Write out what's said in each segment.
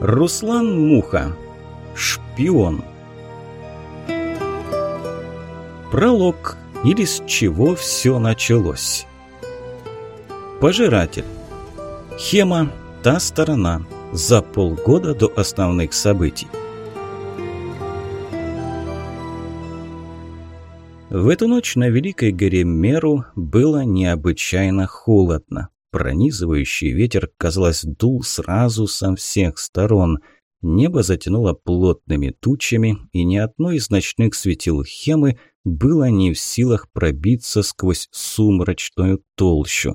Руслан Муха. Шпион. Пролог. Или с чего все началось. Пожиратель. Хема. Та сторона. За полгода до основных событий. В эту ночь на Великой горе Меру было необычайно холодно. Пронизывающий ветер, казалось, дул сразу со всех сторон. Небо затянуло плотными тучами, и ни одно из ночных светил Хемы было не в силах пробиться сквозь сумрачную толщу.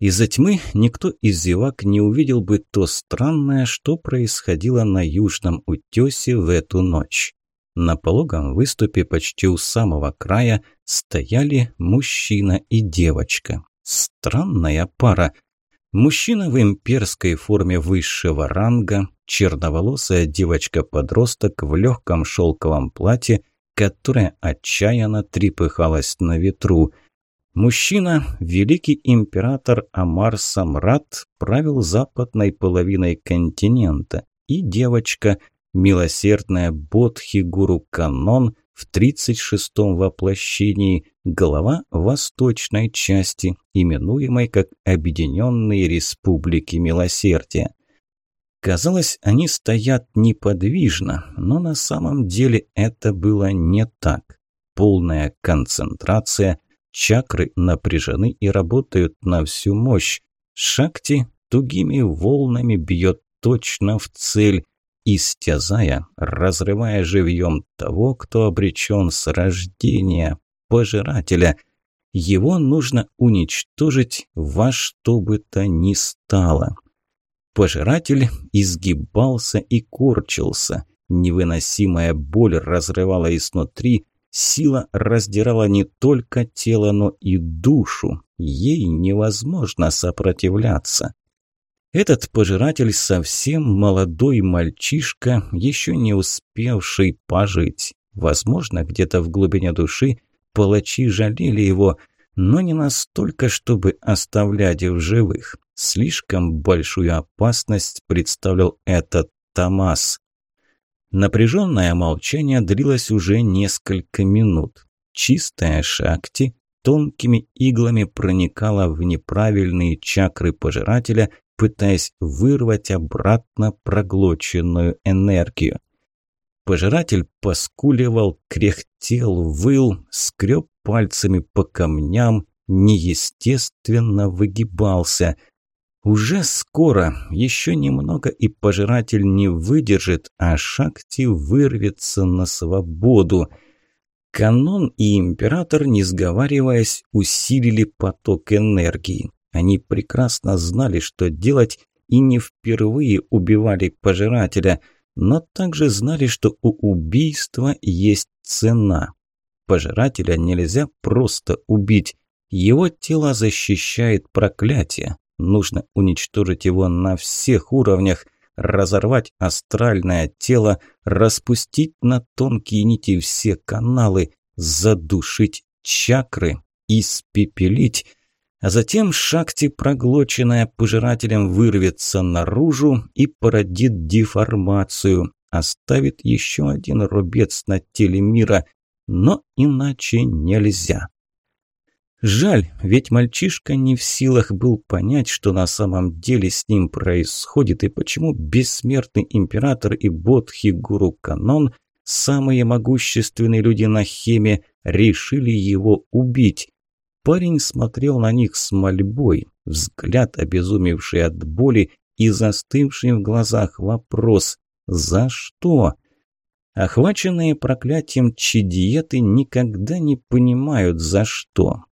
Из-за тьмы никто из зевак не увидел бы то странное, что происходило на южном утёсе в эту ночь. На пологом выступе почти у самого края стояли мужчина и девочка. Странная пара. Мужчина в имперской форме высшего ранга, черноволосая девочка-подросток в легком шелковом платье, которая отчаянно трепыхалась на ветру. Мужчина, великий император Амар Самрат, правил западной половиной континента, и девочка, милосердная Бодхи-гуру Канон в 36-м воплощении, глава восточной части, именуемой как Объединенные Республики Милосердия. Казалось, они стоят неподвижно, но на самом деле это было не так. Полная концентрация, чакры напряжены и работают на всю мощь. Шакти тугими волнами бьет точно в цель, истязая, разрывая живьем того, кто обречен с рождения, пожирателя. Его нужно уничтожить во что бы то ни стало. Пожиратель изгибался и корчился. Невыносимая боль разрывала изнутри, сила раздирала не только тело, но и душу. Ей невозможно сопротивляться. Этот пожиратель совсем молодой мальчишка, еще не успевший пожить. Возможно, где-то в глубине души палачи жалели его, но не настолько, чтобы оставлять в живых. Слишком большую опасность представлял этот Томас. Напряженное молчание длилось уже несколько минут. Чистая шакти тонкими иглами проникала в неправильные чакры пожирателя, пытаясь вырвать обратно проглоченную энергию. Пожиратель поскуливал, кряхтел, выл, скреб пальцами по камням, неестественно выгибался. Уже скоро, еще немного, и пожиратель не выдержит, а Шакти вырвется на свободу. Канон и Император, не сговариваясь, усилили поток энергии. Они прекрасно знали, что делать, и не впервые убивали пожирателя, но также знали, что у убийства есть цена. Пожирателя нельзя просто убить. Его тело защищает проклятие. Нужно уничтожить его на всех уровнях, разорвать астральное тело, распустить на тонкие нити все каналы, задушить чакры, испепелить – а затем Шакти, проглоченная пожирателем, вырвется наружу и породит деформацию, оставит еще один рубец на теле мира, но иначе нельзя. Жаль, ведь мальчишка не в силах был понять, что на самом деле с ним происходит и почему бессмертный император и Бодхи-гуру Канон, самые могущественные люди на Хеме, решили его убить. Парень смотрел на них с мольбой, взгляд обезумевший от боли и застывший в глазах вопрос «За что?». Охваченные проклятием чидиеты никогда не понимают за что.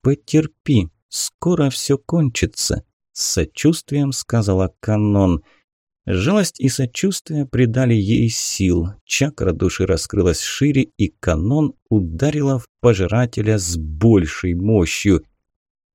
«Потерпи, скоро все кончится», – с сочувствием сказала Канон – Жалость и сочувствие придали ей сил. Чакра души раскрылась шире, и канон ударила в пожирателя с большей мощью.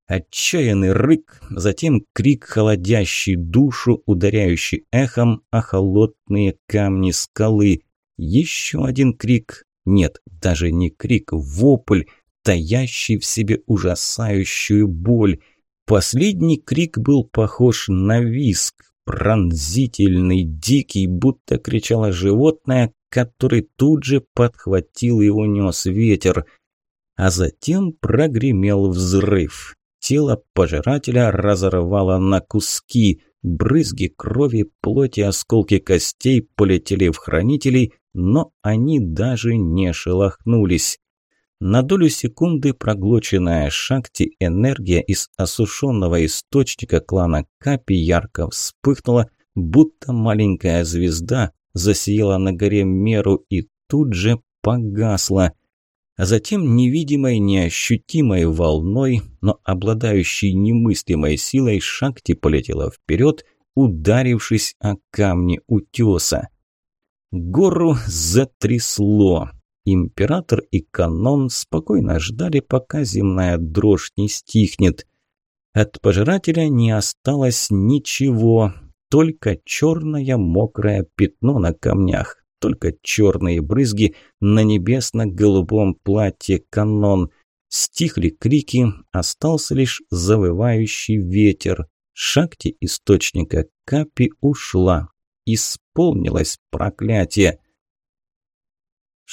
Отчаянный рык, затем крик, холодящий душу, ударяющий эхом о холодные камни скалы. Еще один крик. Нет, даже не крик, вопль, таящий в себе ужасающую боль. Последний крик был похож на виск, пронзительный, дикий, будто кричало животное, который тут же подхватил и унес ветер. А затем прогремел взрыв. Тело пожирателя разорвало на куски. Брызги крови, плоти, осколки костей полетели в хранителей, но они даже не шелохнулись. На долю секунды проглоченная Шакти энергия из осушенного источника клана Капи ярко вспыхнула, будто маленькая звезда засияла на горе Меру и тут же погасла. А затем невидимой, неощутимой волной, но обладающей немыслимой силой, Шакти полетела вперед, ударившись о камни утеса. Гору затрясло. Император и канон спокойно ждали, пока земная дрожь не стихнет. От пожирателя не осталось ничего, только черное мокрое пятно на камнях, только черные брызги на небесно-голубом платье канон. Стихли крики, остался лишь завывающий ветер. Шакти источника Капи ушла. Исполнилось проклятие.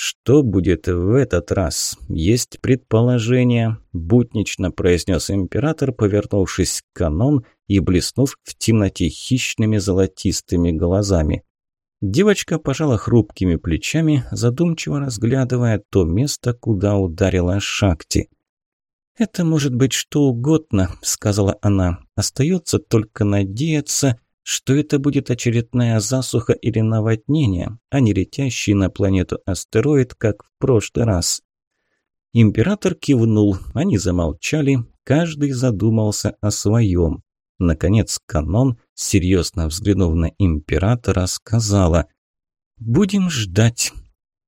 «Что будет в этот раз? Есть предположение», – буднично произнес император, повернувшись к канон и блеснув в темноте хищными золотистыми глазами. Девочка пожала хрупкими плечами, задумчиво разглядывая то место, куда ударила Шакти. «Это может быть что угодно», – сказала она. «Остается только надеяться, что это будет очередная засуха или наводнение, а не летящий на планету астероид, как в прошлый раз. Император кивнул, они замолчали, каждый задумался о своем. Наконец канон, серьезно взглянув на императора, сказала «Будем ждать».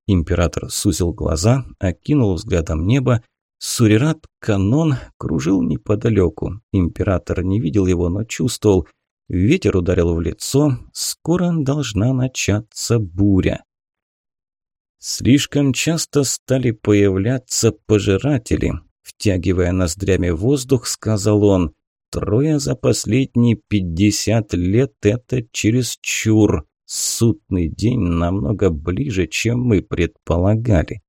Император сузил глаза, окинул взглядом небо. Сурират канон кружил неподалеку. Император не видел его, но чувствовал – Ветер ударил в лицо, скоро должна начаться буря. Слишком часто стали появляться пожиратели. Втягивая ноздрями воздух, сказал он, «Трое за последние пятьдесят лет – это чересчур. Судный день намного ближе, чем мы предполагали».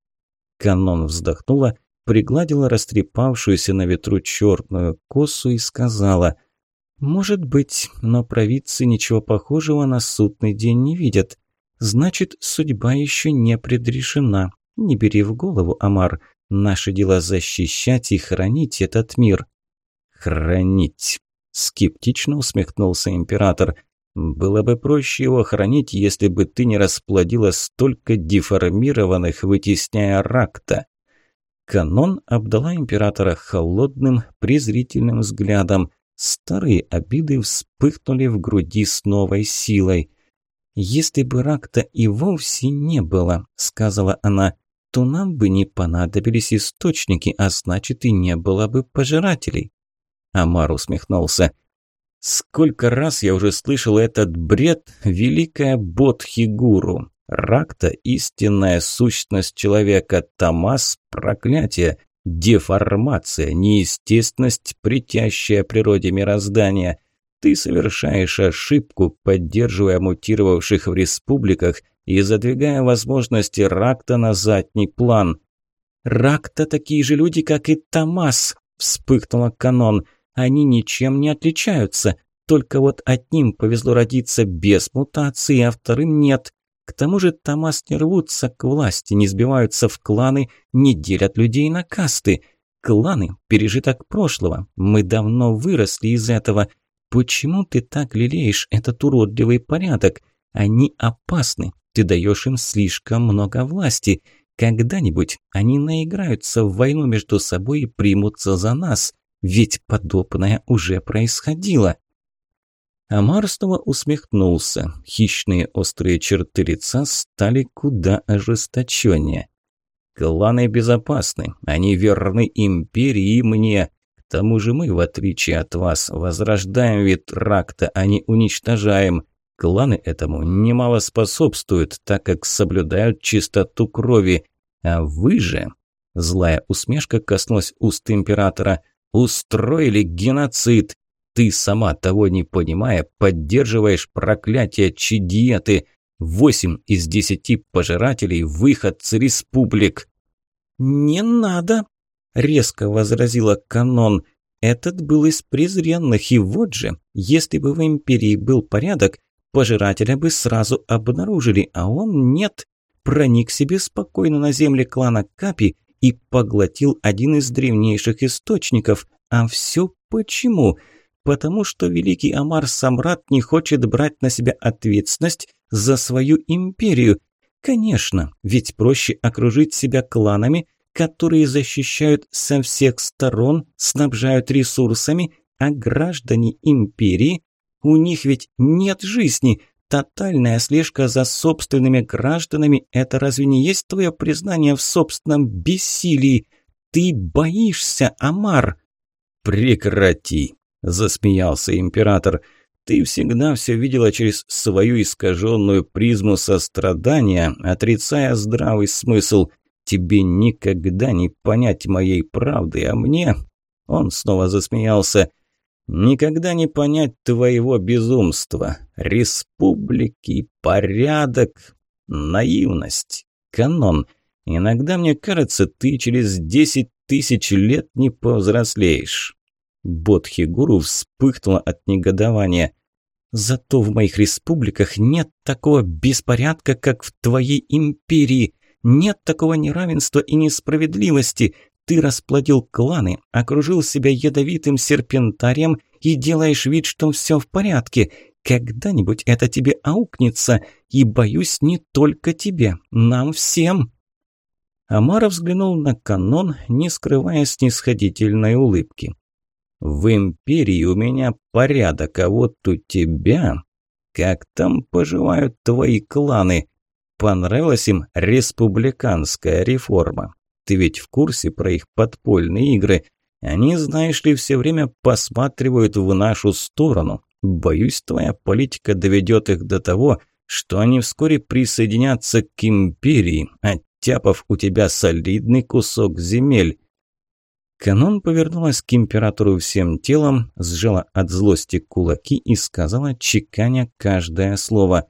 Канон вздохнула, пригладила растрепавшуюся на ветру черную косу и сказала – «Может быть, но провидцы ничего похожего на судный день не видят. Значит, судьба еще не предрешена. Не бери в голову, Амар. Наше дело защищать и хранить этот мир». «Хранить», – скептично усмехнулся император. «Было бы проще его хранить, если бы ты не расплодила столько деформированных, вытесняя ракта». Канон обдала императора холодным, презрительным взглядом – Старые обиды вспыхнули в груди с новой силой. «Если бы рак-то и вовсе не было», – сказала она, – «то нам бы не понадобились источники, а значит и не было бы пожирателей». Амар усмехнулся. «Сколько раз я уже слышал этот бред, великая Бодхигуру. Ракта – истинная сущность человека, Тамас – проклятие, Деформация, неестественность, притящая природе мироздания. Ты совершаешь ошибку, поддерживая мутировавших в республиках и задвигая возможности Ракта на задний план. «Ракта такие же люди, как и Томас», – вспыхнула Канон. «Они ничем не отличаются. Только вот одним повезло родиться без мутации, а вторым нет. К тому же Томас не рвутся к власти, не сбиваются в кланы, не делят людей на касты. Кланы – пережиток прошлого. Мы давно выросли из этого. Почему ты так лелеешь этот уродливый порядок? Они опасны. Ты даешь им слишком много власти. Когда-нибудь они наиграются в войну между собой и примутся за нас. Ведь подобное уже происходило. Амар снова усмехнулся. Хищные острые черты лица стали куда ожесточеннее. «Кланы безопасны. Они верны империи мне. К тому же мы, в отличие от вас, возрождаем вид ракта, а не уничтожаем. Кланы этому немало способствуют, так как соблюдают чистоту крови. А вы же...» Злая усмешка коснулась уст императора. «Устроили геноцид. Ты сама того не понимая, поддерживаешь проклятие Чидиеты. Восемь из десяти пожирателей – выходцы республик. «Не надо!» – резко возразила Канон. «Этот был из презренных, и вот же, если бы в Империи был порядок, пожирателя бы сразу обнаружили, а он нет. Проник себе спокойно на земле клана Капи и поглотил один из древнейших источников. А все почему? Потому что великий Амар Самрат не хочет брать на себя ответственность за свою империю. Конечно, ведь проще окружить себя кланами, которые защищают со всех сторон, снабжают ресурсами, а граждане империи, у них ведь нет жизни. Тотальная слежка за собственными гражданами – это разве не есть твое признание в собственном бессилии? Ты боишься, Амар? Прекрати, засмеялся император. Ты всегда все видела через свою искаженную призму сострадания, отрицая здравый смысл. Тебе никогда не понять моей правды, а мне... Он снова засмеялся. Никогда не понять твоего безумства. Республики, порядок, наивность, канон. Иногда мне кажется, ты через десять тысяч лет не повзрослеешь. Бодхигуру вспыхнула от негодования. Зато в моих республиках нет такого беспорядка, как в твоей империи. Нет такого неравенства и несправедливости. Ты расплодил кланы, окружил себя ядовитым серпентарием и делаешь вид, что все в порядке. Когда-нибудь это тебе аукнется, и, боюсь, не только тебе, нам всем». Амара взглянул на канон, не скрывая снисходительной улыбки. «В империи у меня порядок, а вот у тебя... Как там поживают твои кланы? Понравилась им республиканская реформа? Ты ведь в курсе про их подпольные игры? Они, знаешь ли, все время посматривают в нашу сторону. Боюсь, твоя политика доведет их до того, что они вскоре присоединятся к империи, оттяпав у тебя солидный кусок земель. Канон повернулась к императору всем телом, сжала от злости кулаки и сказала, чеканя каждое слово.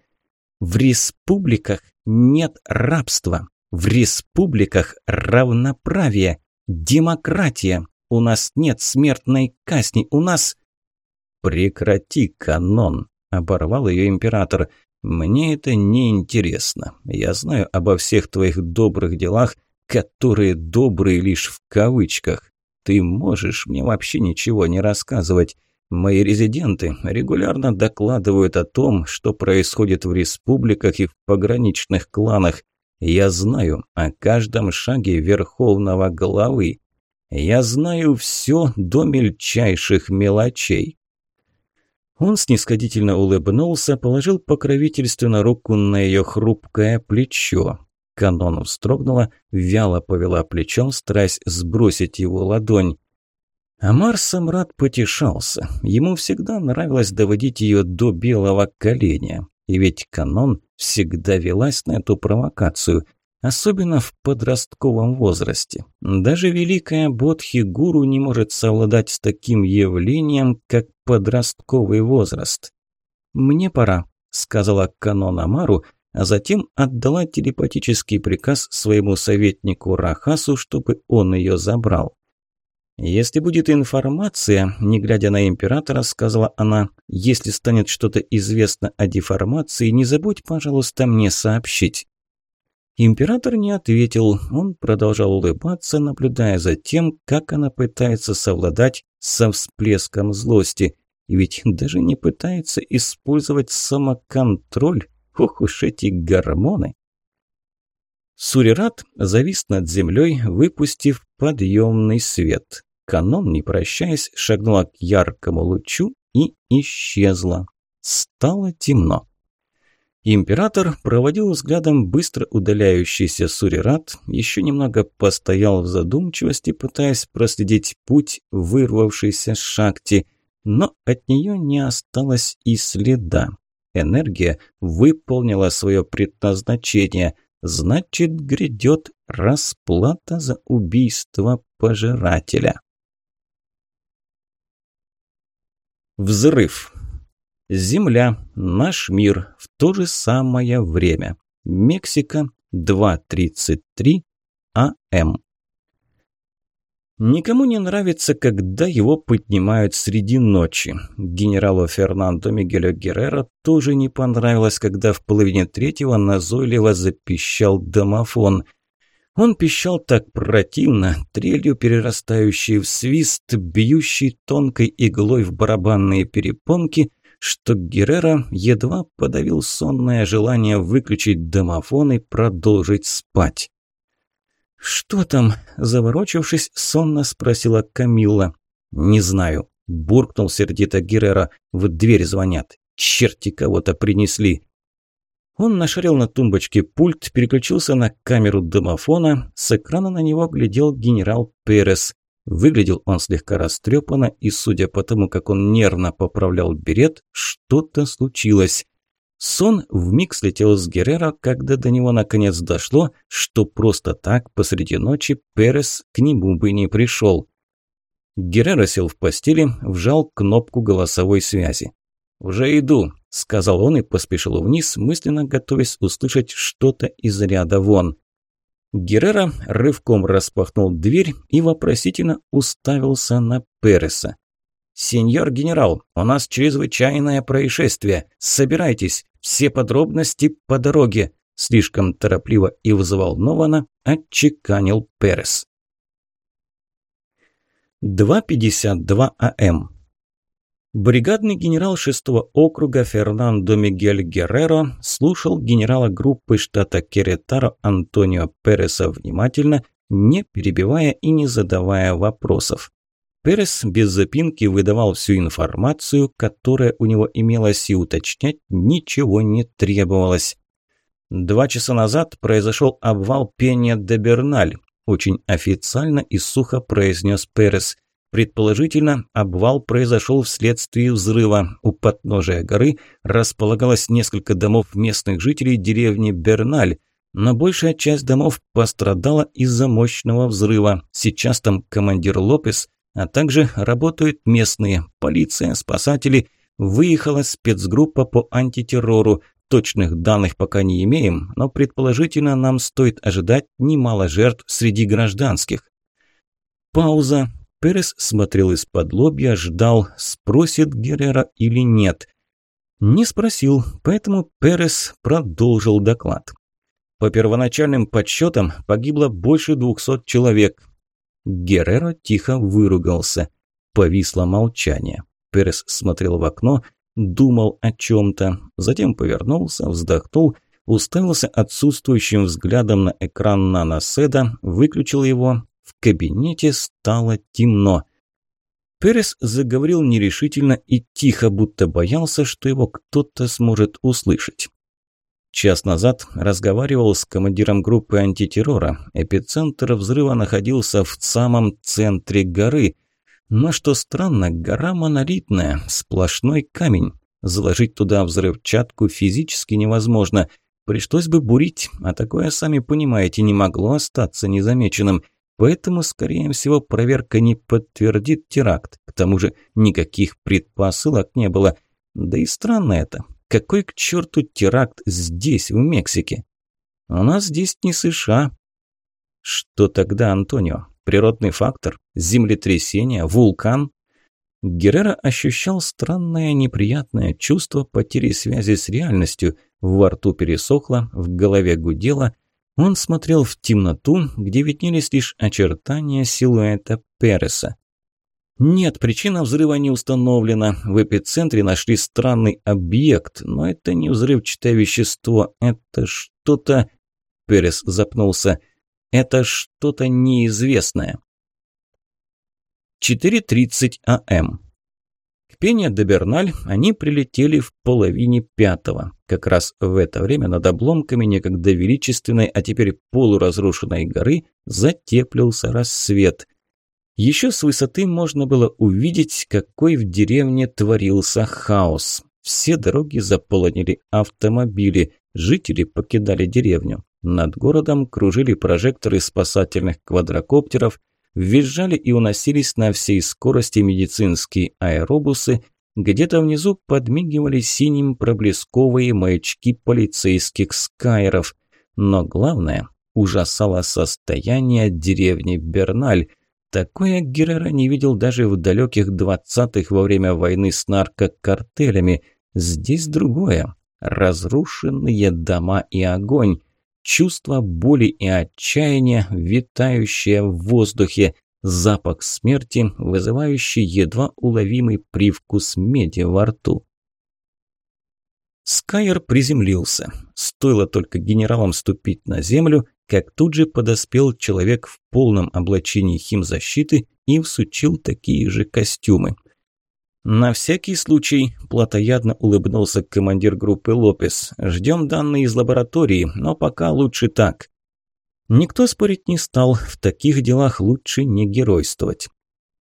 «В республиках нет рабства. В республиках равноправие, демократия. У нас нет смертной казни, у нас...» «Прекрати, канон!» – оборвал ее император. «Мне это не интересно. Я знаю обо всех твоих добрых делах, которые добрые лишь в кавычках. Ты можешь мне вообще ничего не рассказывать. Мои резиденты регулярно докладывают о том, что происходит в республиках и в пограничных кланах. Я знаю о каждом шаге верховного главы. Я знаю все до мельчайших мелочей. Он снисходительно улыбнулся, положил покровительственно руку на ее хрупкое плечо. Канон вздрогнула, вяло повела плечом, стараясь сбросить его ладонь. Амар Самрад потешался. Ему всегда нравилось доводить ее до белого коленя. И ведь Канон всегда велась на эту провокацию, особенно в подростковом возрасте. Даже великая Бодхи-гуру не может совладать с таким явлением, как подростковый возраст. «Мне пора», – сказала Канон Амару, а затем отдала телепатический приказ своему советнику Рахасу, чтобы он ее забрал. «Если будет информация, не глядя на императора, — сказала она, — если станет что-то известно о деформации, не забудь, пожалуйста, мне сообщить». Император не ответил, он продолжал улыбаться, наблюдая за тем, как она пытается совладать со всплеском злости. И ведь даже не пытается использовать самоконтроль. Ох уж эти гормоны! Сурират завис над землей, выпустив подъемный свет. Канон, не прощаясь, шагнула к яркому лучу и исчезла. Стало темно. Император проводил взглядом быстро удаляющийся Сурират, еще немного постоял в задумчивости, пытаясь проследить путь, вырвавшийся с шахти, но от нее не осталось и следа. Энергия выполнила свое предназначение, значит, грядет расплата за убийство пожирателя. Взрыв. Земля, наш мир, в то же самое время. Мексика, 2.33 АМ. Никому не нравится, когда его поднимают среди ночи. Генералу Фернандо Мигелю Геррера тоже не понравилось, когда в половине третьего назойливо запищал домофон. Он пищал так противно, трелью перерастающей в свист, бьющий тонкой иглой в барабанные перепонки, что Геррера едва подавил сонное желание выключить домофон и продолжить спать. «Что там?» – заворочившись, сонно спросила Камилла. «Не знаю», – буркнул сердито Геррера. «В дверь звонят. Черти кого-то принесли». Он нашарил на тумбочке пульт, переключился на камеру домофона. С экрана на него глядел генерал Перес. Выглядел он слегка растрепанно, и, судя по тому, как он нервно поправлял берет, что-то случилось. Сон вмиг слетел с Геррера, когда до него наконец дошло, что просто так посреди ночи Перес к нему бы не пришел. Геррера сел в постели, вжал кнопку голосовой связи. «Уже иду», – сказал он и поспешил вниз, мысленно готовясь услышать что-то из ряда вон. Геррера рывком распахнул дверь и вопросительно уставился на Переса. «Сеньор генерал, у нас чрезвычайное происшествие. Собирайтесь, все подробности по дороге», слишком торопливо и взволнованно отчеканил Перес. 2.52 АМ. Бригадный генерал 6-го округа Фернандо Мигель Герреро слушал генерала группы штата Керетаро Антонио Переса внимательно, не перебивая и не задавая вопросов. Перес без запинки выдавал всю информацию, которая у него имелась, и уточнять ничего не требовалось. Два часа назад произошел обвал Пенья де Берналь, очень официально и сухо произнес Перес. Предположительно, обвал произошел вследствие взрыва. У подножия горы располагалось несколько домов местных жителей деревни Берналь, но большая часть домов пострадала из-за мощного взрыва. Сейчас там командир Лопес а также работают местные, полиция, спасатели. Выехала спецгруппа по антитеррору. Точных данных пока не имеем, но предположительно нам стоит ожидать немало жертв среди гражданских. Пауза. Перес смотрел из-под лобья, ждал, спросит Геррера или нет. Не спросил, поэтому Перес продолжил доклад. По первоначальным подсчетам погибло больше двухсот человек. Герреро тихо выругался. Повисло молчание. Перес смотрел в окно, думал о чем-то, затем повернулся, вздохнул, уставился отсутствующим взглядом на экран наноседа, выключил его. В кабинете стало темно. Перес заговорил нерешительно и тихо, будто боялся, что его кто-то сможет услышать. Час назад разговаривал с командиром группы антитеррора. Эпицентр взрыва находился в самом центре горы. Но что странно, гора монолитная, сплошной камень. Заложить туда взрывчатку физически невозможно. Пришлось бы бурить, а такое, сами понимаете, не могло остаться незамеченным. Поэтому, скорее всего, проверка не подтвердит теракт. К тому же никаких предпосылок не было. Да и странно это. Какой к черту теракт здесь, в Мексике? У нас здесь не США. Что тогда, Антонио? Природный фактор? Землетрясение? Вулкан? Геррера ощущал странное неприятное чувство потери связи с реальностью. Во рту пересохло, в голове гудело. Он смотрел в темноту, где виднелись лишь очертания силуэта Переса. Нет, причина взрыва не установлена. В эпицентре нашли странный объект, но это не взрывчатое вещество, это что-то... Перес запнулся. Это что-то неизвестное. 4.30 АМ. К Пене де Берналь они прилетели в половине пятого. Как раз в это время над обломками некогда величественной, а теперь полуразрушенной горы затеплился рассвет. Еще с высоты можно было увидеть, какой в деревне творился хаос. Все дороги заполонили автомобили, жители покидали деревню. Над городом кружили прожекторы спасательных квадрокоптеров, визжали и уносились на всей скорости медицинские аэробусы, Где-то внизу подмигивали синим проблесковые маячки полицейских скайеров. Но главное, ужасало состояние деревни Берналь. Такое Геррера не видел даже в далеких двадцатых во время войны с наркокартелями. Здесь другое. Разрушенные дома и огонь. Чувство боли и отчаяния, витающее в воздухе. Запах смерти, вызывающий едва уловимый привкус меди во рту. Скайер приземлился. Стоило только генералам ступить на землю, как тут же подоспел человек в полном облачении химзащиты и всучил такие же костюмы. «На всякий случай», – плотоядно улыбнулся командир группы Лопес. «Ждем данные из лаборатории, но пока лучше так». Никто спорить не стал, в таких делах лучше не геройствовать.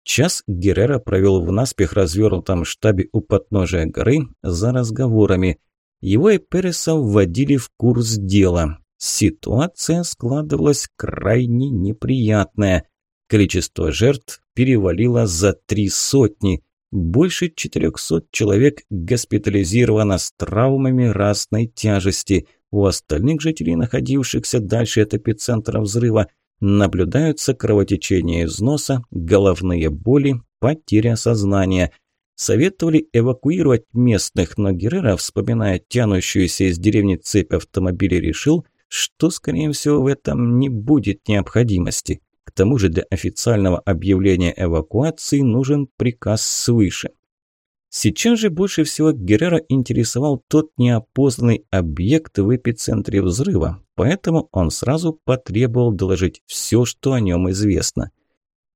Час Геррера провел в наспех развернутом штабе у подножия горы за разговорами. Его и Переса вводили в курс дела. Ситуация складывалась крайне неприятная. Количество жертв перевалило за три сотни. Больше 400 человек госпитализировано с травмами разной тяжести. У остальных жителей, находившихся дальше от эпицентра взрыва, наблюдаются кровотечение из носа, головные боли, потеря сознания – Советовали эвакуировать местных, но Геррера, вспоминая тянущуюся из деревни цепь автомобилей, решил, что, скорее всего, в этом не будет необходимости. К тому же для официального объявления эвакуации нужен приказ свыше. Сейчас же больше всего Геррера интересовал тот неопознанный объект в эпицентре взрыва, поэтому он сразу потребовал доложить все, что о нем известно.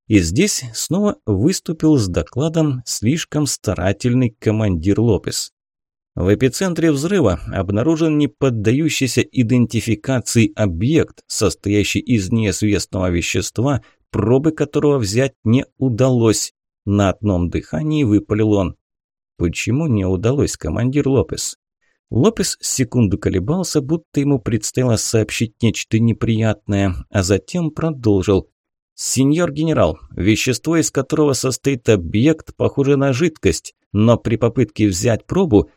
И здесь снова выступил с докладом слишком старательный командир Лопес. В эпицентре взрыва обнаружен неподдающийся идентификации объект, состоящий из неизвестного вещества, пробы которого взять не удалось. На одном дыхании выпалил он. Почему не удалось, командир Лопес? Лопес секунду колебался, будто ему предстояло сообщить нечто неприятное, а затем продолжил. «Сеньор генерал, вещество, из которого состоит объект, похоже на жидкость, но при попытке взять пробу...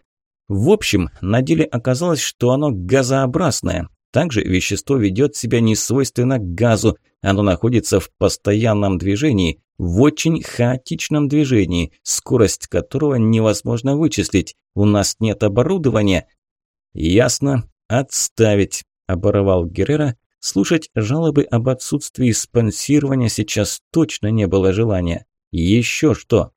В общем, на деле оказалось, что оно газообразное. Также вещество ведет себя не свойственно газу, оно находится в постоянном движении, в очень хаотичном движении, скорость которого невозможно вычислить. У нас нет оборудования. Ясно. Отставить, оборвал Геррера Слушать жалобы об отсутствии спонсирования сейчас точно не было желания. Еще что?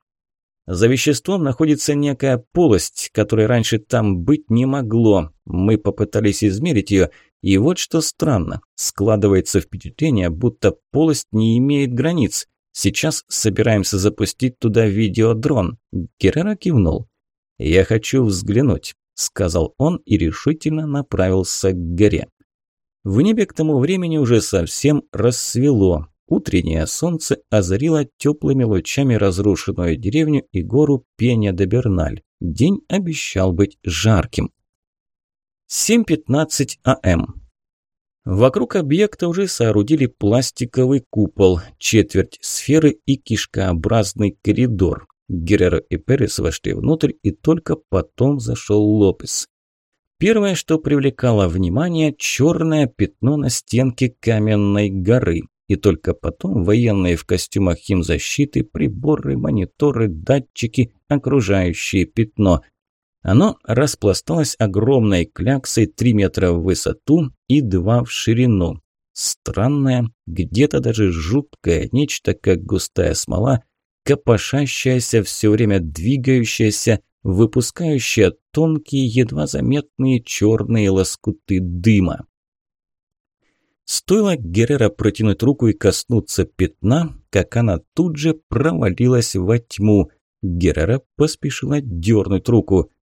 За веществом находится некая полость, которой раньше там быть не могло. Мы попытались измерить ее, и вот что странно. Складывается впечатление, будто полость не имеет границ. Сейчас собираемся запустить туда видеодрон. Геррера кивнул. «Я хочу взглянуть», – сказал он и решительно направился к горе. В небе к тому времени уже совсем рассвело. Утреннее солнце озарило теплыми лучами разрушенную деревню и гору Пеня-де-Берналь. День обещал быть жарким. 7.15 АМ. Вокруг объекта уже соорудили пластиковый купол, четверть сферы и кишкообразный коридор. Геррера и Перес вошли внутрь, и только потом зашел Лопес. Первое, что привлекало внимание – черное пятно на стенке каменной горы. И только потом военные в костюмах химзащиты, приборы, мониторы, датчики, окружающее пятно. Оно распласталось огромной кляксой 3 метра в высоту и 2 в ширину. Странное, где-то даже жуткое нечто, как густая смола, копошащаяся, все время двигающаяся, выпускающая тонкие, едва заметные черные лоскуты дыма. Стоило Геррера протянуть руку и коснуться пятна, как она тут же провалилась во тьму. Геррера поспешила дернуть руку.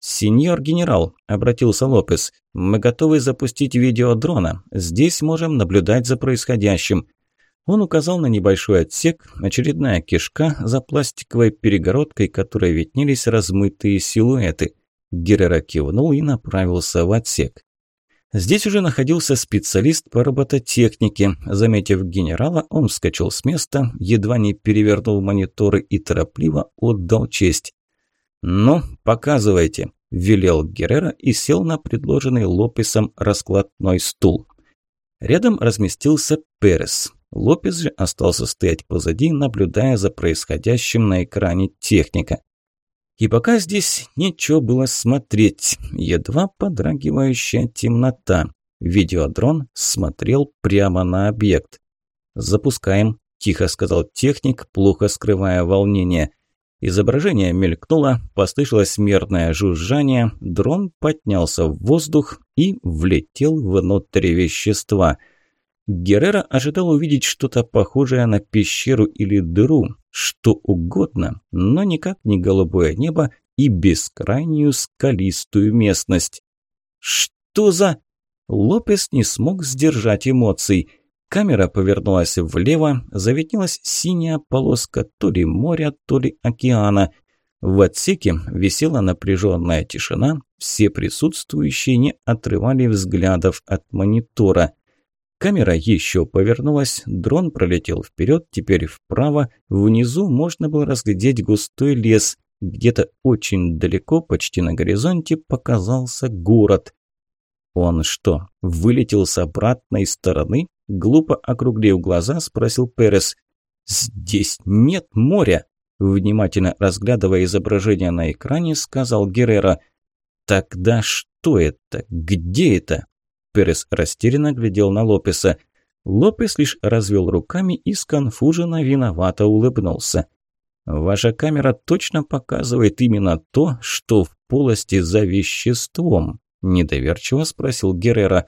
«Сеньор генерал», – обратился Лопес, – «мы готовы запустить видеодрона. Здесь можем наблюдать за происходящим. Он указал на небольшой отсек, очередная кишка за пластиковой перегородкой, которой виднелись размытые силуэты. Геррера кивнул и направился в отсек. Здесь уже находился специалист по робототехнике. Заметив генерала, он вскочил с места, едва не перевернул мониторы и торопливо отдал честь. «Ну, показывайте», – велел Геррера и сел на предложенный Лопесом раскладной стул. Рядом разместился Перес. Лопес же остался стоять позади, наблюдая за происходящим на экране техника. И пока здесь нечего было смотреть, едва подрагивающая темнота. Видеодрон смотрел прямо на объект. «Запускаем», – тихо сказал техник, плохо скрывая волнение. Изображение мелькнуло, послышалось мерное жужжание, дрон поднялся в воздух и влетел внутрь вещества. Геррера ожидал увидеть что-то похожее на пещеру или дыру, что угодно, но никак не голубое небо и бескрайнюю скалистую местность. «Что за...» Лопес не смог сдержать эмоций – Камера повернулась влево, заветнилась синяя полоска то ли моря, то ли океана. В отсеке висела напряженная тишина, все присутствующие не отрывали взглядов от монитора. Камера еще повернулась, дрон пролетел вперед, теперь вправо, внизу можно было разглядеть густой лес. Где-то очень далеко, почти на горизонте, показался город. Он что, вылетел с обратной стороны? Глупо округлив глаза, спросил Перес. «Здесь нет моря!» Внимательно разглядывая изображение на экране, сказал Геррера. «Тогда что это? Где это?» Перес растерянно глядел на Лопеса. Лопес лишь развел руками и сконфуженно виновато улыбнулся. «Ваша камера точно показывает именно то, что в полости за веществом?» – недоверчиво спросил Геррера.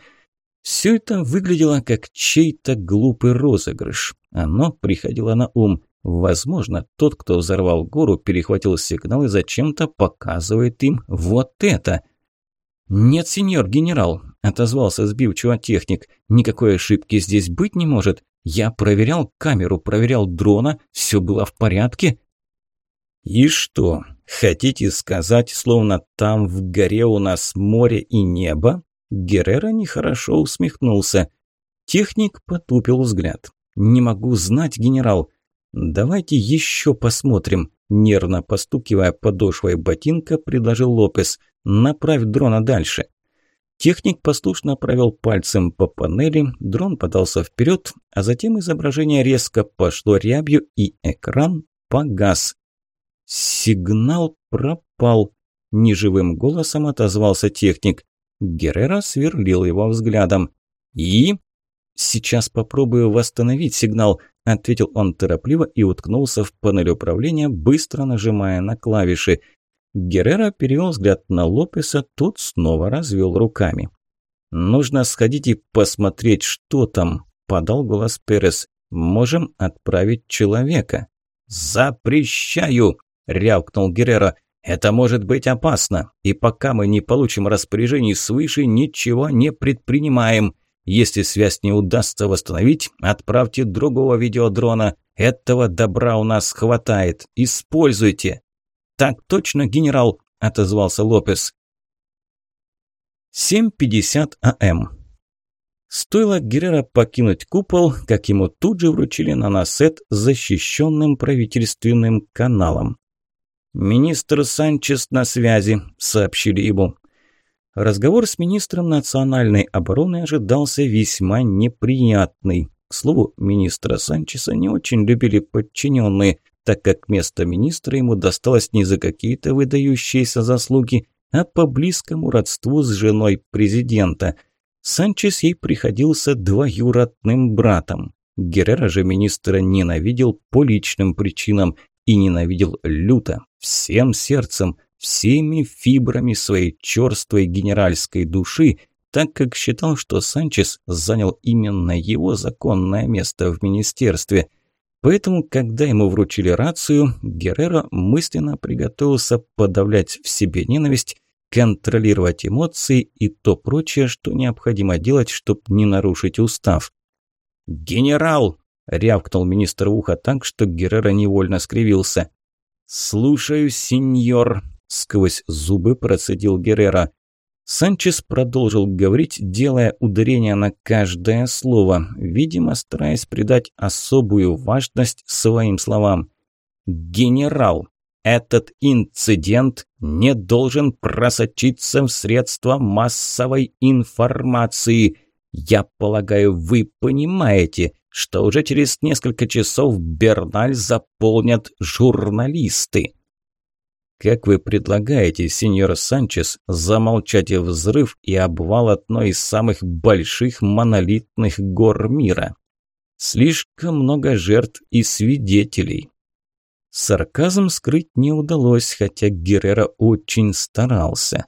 Все это выглядело как чей-то глупый розыгрыш. Оно приходило на ум. Возможно, тот, кто взорвал гору, перехватил сигнал и зачем-то показывает им вот это. «Нет, сеньор генерал», – отозвался сбивчиво техник. «Никакой ошибки здесь быть не может. Я проверял камеру, проверял дрона, все было в порядке». «И что, хотите сказать, словно там в горе у нас море и небо?» Геррера нехорошо усмехнулся. Техник потупил взгляд. «Не могу знать, генерал. Давайте еще посмотрим», – нервно постукивая подошвой ботинка, предложил Лопес. «Направь дрона дальше». Техник послушно провел пальцем по панели, дрон подался вперед, а затем изображение резко пошло рябью, и экран погас. «Сигнал пропал», – неживым голосом отозвался техник. Геррера сверлил его взглядом. «И?» «Сейчас попробую восстановить сигнал», – ответил он торопливо и уткнулся в панель управления, быстро нажимая на клавиши. Геррера перевел взгляд на Лопеса, тот снова развел руками. «Нужно сходить и посмотреть, что там», – подал голос Перес. «Можем отправить человека». «Запрещаю!» – рявкнул Геррера. Это может быть опасно, и пока мы не получим распоряжений свыше, ничего не предпринимаем. Если связь не удастся восстановить, отправьте другого видеодрона. Этого добра у нас хватает. Используйте. Так точно, генерал, отозвался Лопес. 7.50 АМ. Стоило Геррера покинуть купол, как ему тут же вручили наносет с защищенным правительственным каналом. «Министр Санчес на связи», – сообщили ему. Разговор с министром национальной обороны ожидался весьма неприятный. К слову, министра Санчеса не очень любили подчиненные, так как место министра ему досталось не за какие-то выдающиеся заслуги, а по близкому родству с женой президента. Санчес ей приходился двоюродным братом. Геррера же министра ненавидел по личным причинам и ненавидел люто, всем сердцем, всеми фибрами своей черствой генеральской души, так как считал, что Санчес занял именно его законное место в министерстве. Поэтому, когда ему вручили рацию, Геррера мысленно приготовился подавлять в себе ненависть, контролировать эмоции и то прочее, что необходимо делать, чтобы не нарушить устав. «Генерал!» – рявкнул министр в ухо так, что Геррера невольно скривился. «Слушаю, сеньор», – сквозь зубы процедил Геррера. Санчес продолжил говорить, делая ударение на каждое слово, видимо, стараясь придать особую важность своим словам. «Генерал, этот инцидент не должен просочиться в средства массовой информации. Я полагаю, вы понимаете, что уже через несколько часов Берналь заполнят журналисты. Как вы предлагаете, сеньор Санчес, замолчать взрыв и обвал одной из самых больших монолитных гор мира? Слишком много жертв и свидетелей. Сарказм скрыть не удалось, хотя Геррера очень старался.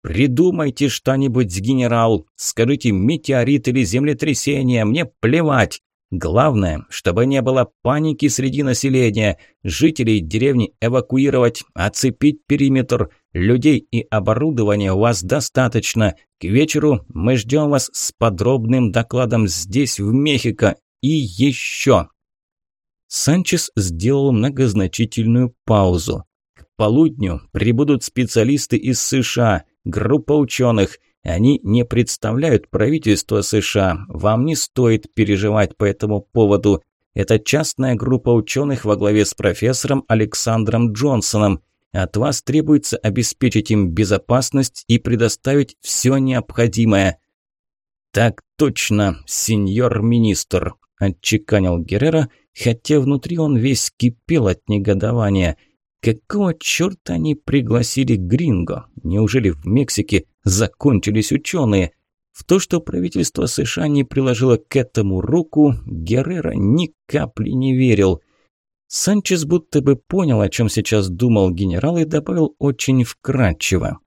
«Придумайте что-нибудь, генерал! Скажите, метеорит или землетрясение, мне плевать! Главное, чтобы не было паники среди населения, жителей деревни эвакуировать, оцепить периметр, людей и оборудования у вас достаточно. К вечеру мы ждем вас с подробным докладом здесь, в Мехико. И еще!» Санчес сделал многозначительную паузу. К полудню прибудут специалисты из США, группа ученых. Они не представляют правительство США. Вам не стоит переживать по этому поводу. Это частная группа ученых во главе с профессором Александром Джонсоном. От вас требуется обеспечить им безопасность и предоставить все необходимое. Так точно, сеньор министр, отчеканил Геррера хотя внутри он весь кипел от негодования. Какого черта они пригласили Гринго? Неужели в Мексике закончились ученые? В то, что правительство США не приложило к этому руку, Геррера ни капли не верил. Санчес будто бы понял, о чем сейчас думал генерал, и добавил очень вкратчиво.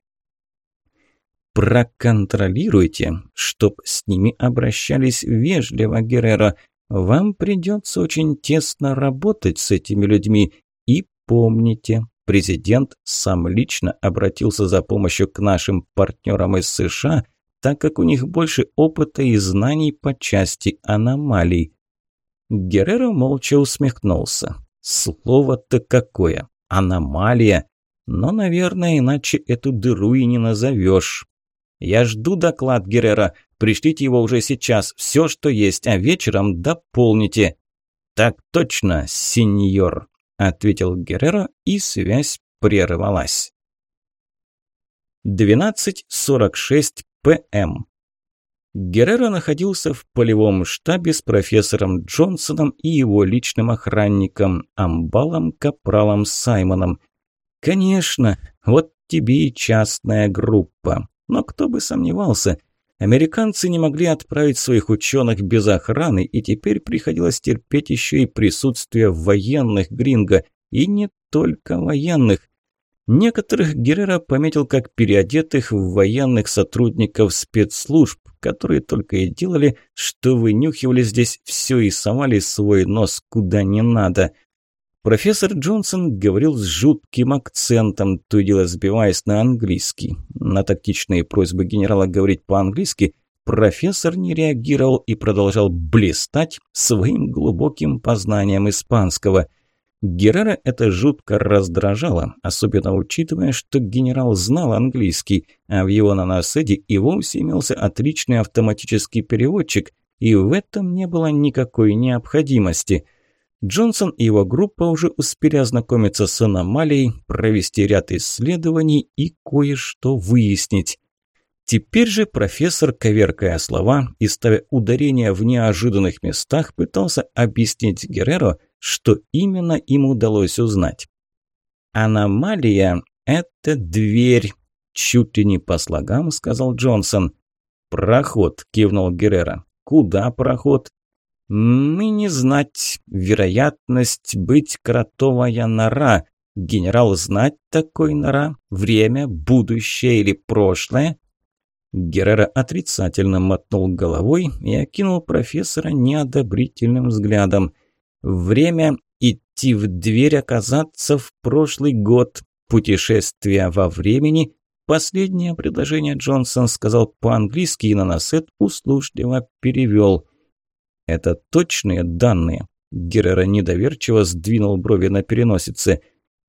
«Проконтролируйте, чтоб с ними обращались вежливо, Геррера. Вам придется очень тесно работать с этими людьми. И помните, президент сам лично обратился за помощью к нашим партнерам из США, так как у них больше опыта и знаний по части аномалий. Геррера молча усмехнулся. Слово-то какое! Аномалия! Но, наверное, иначе эту дыру и не назовешь. Я жду доклад Геррера. Пришлите его уже сейчас, все, что есть, а вечером дополните». «Так точно, сеньор», – ответил Геррера, и связь прервалась. 12.46 п.м. Геррера находился в полевом штабе с профессором Джонсоном и его личным охранником, амбалом Капралом Саймоном. Конечно, вот тебе и частная группа. Но кто бы сомневался – Американцы не могли отправить своих ученых без охраны, и теперь приходилось терпеть еще и присутствие военных гринго, и не только военных. Некоторых Геррера пометил как переодетых в военных сотрудников спецслужб, которые только и делали, что вынюхивали здесь все и совали свой нос куда не надо – Профессор Джонсон говорил с жутким акцентом, то и дело сбиваясь на английский. На тактичные просьбы генерала говорить по-английски профессор не реагировал и продолжал блистать своим глубоким познанием испанского. Геррера это жутко раздражало, особенно учитывая, что генерал знал английский, а в его наноседе и вовсе имелся отличный автоматический переводчик, и в этом не было никакой необходимости – Джонсон и его группа уже успели ознакомиться с аномалией, провести ряд исследований и кое-что выяснить. Теперь же профессор, коверкая слова и ставя ударения в неожиданных местах, пытался объяснить Герреро, что именно им удалось узнать. «Аномалия – это дверь», – чуть ли не по слогам сказал Джонсон. «Проход», – кивнул Геррера. «Куда проход?» Мы не знать. Вероятность быть кротовая нора. Генерал знать такой нора? Время, будущее или прошлое? Геррера отрицательно мотнул головой и окинул профессора неодобрительным взглядом. Время идти в дверь, оказаться в прошлый год. Путешествие во времени. Последнее предложение Джонсон сказал по-английски и на насет услужливо перевел – это точные данные? Геррера недоверчиво сдвинул брови на переносице.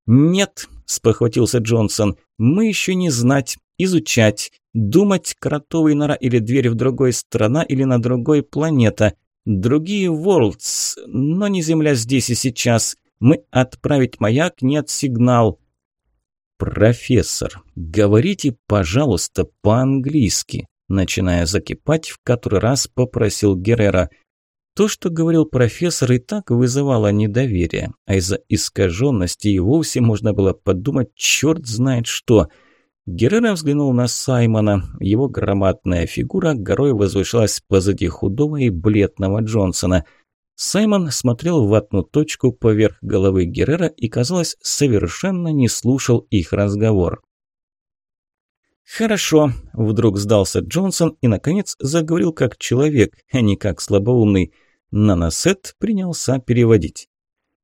«Нет», – спохватился Джонсон, – «мы еще не знать, изучать, думать, кротовый нора или дверь в другой страна или на другой планета. Другие worlds, но не Земля здесь и сейчас. Мы отправить маяк, нет сигнал. «Профессор, говорите, пожалуйста, по-английски», начиная закипать, в который раз попросил Геррера. То, что говорил профессор, и так вызывало недоверие, а из-за искаженности и вовсе можно было подумать черт знает что. Геррера взглянул на Саймона. Его громадная фигура горой возвышалась позади худого и бледного Джонсона – Саймон смотрел в одну точку поверх головы Геррера и, казалось, совершенно не слушал их разговор. «Хорошо», – вдруг сдался Джонсон и, наконец, заговорил как человек, а не как слабоумный. Наносет принялся переводить.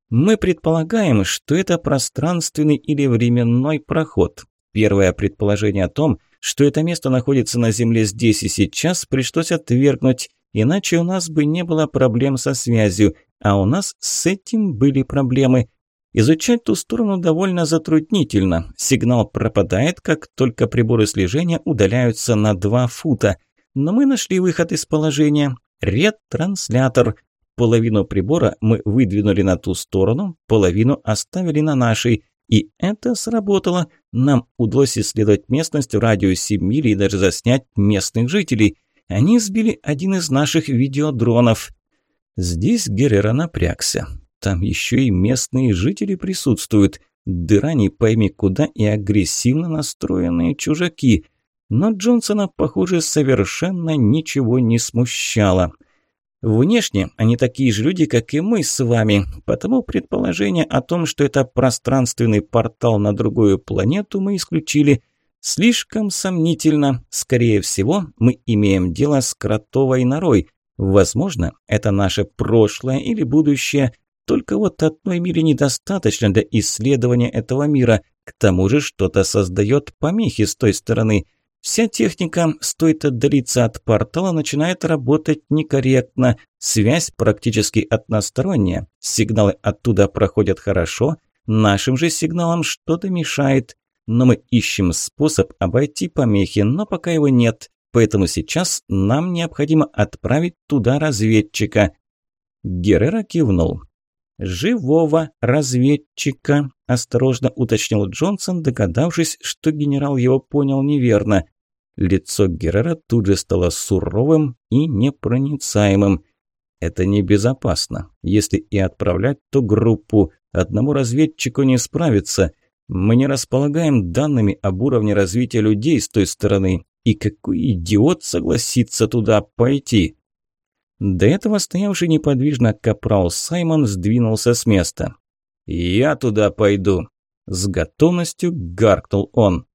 «Мы предполагаем, что это пространственный или временной проход. Первое предположение о том, что это место находится на Земле здесь и сейчас, пришлось отвергнуть, Иначе у нас бы не было проблем со связью, а у нас с этим были проблемы. Изучать ту сторону довольно затруднительно. Сигнал пропадает, как только приборы слежения удаляются на 2 фута. Но мы нашли выход из положения. Ретранслятор. Половину прибора мы выдвинули на ту сторону, половину оставили на нашей. И это сработало. Нам удалось исследовать местность в радиусе мили и даже заснять местных жителей – они сбили один из наших видеодронов. Здесь Геррера напрягся. Там еще и местные жители присутствуют. Дыра не пойми куда и агрессивно настроенные чужаки. Но Джонсона, похоже, совершенно ничего не смущало. Внешне они такие же люди, как и мы с вами, потому предположение о том, что это пространственный портал на другую планету, мы исключили – Слишком сомнительно. Скорее всего, мы имеем дело с кротовой норой. Возможно, это наше прошлое или будущее. Только вот одной мили недостаточно для исследования этого мира. К тому же что-то создает помехи с той стороны. Вся техника, стоит отдалиться от портала, начинает работать некорректно. Связь практически односторонняя. Сигналы оттуда проходят хорошо. Нашим же сигналам что-то мешает но мы ищем способ обойти помехи, но пока его нет. Поэтому сейчас нам необходимо отправить туда разведчика». Геррера кивнул. «Живого разведчика», – осторожно уточнил Джонсон, догадавшись, что генерал его понял неверно. Лицо Геррера тут же стало суровым и непроницаемым. «Это небезопасно. Если и отправлять, то группу. Одному разведчику не справиться. Мы не располагаем данными об уровне развития людей с той стороны. И какой идиот согласится туда пойти? До этого стоявший неподвижно капрал Саймон сдвинулся с места. «Я туда пойду», – с готовностью гаркнул он.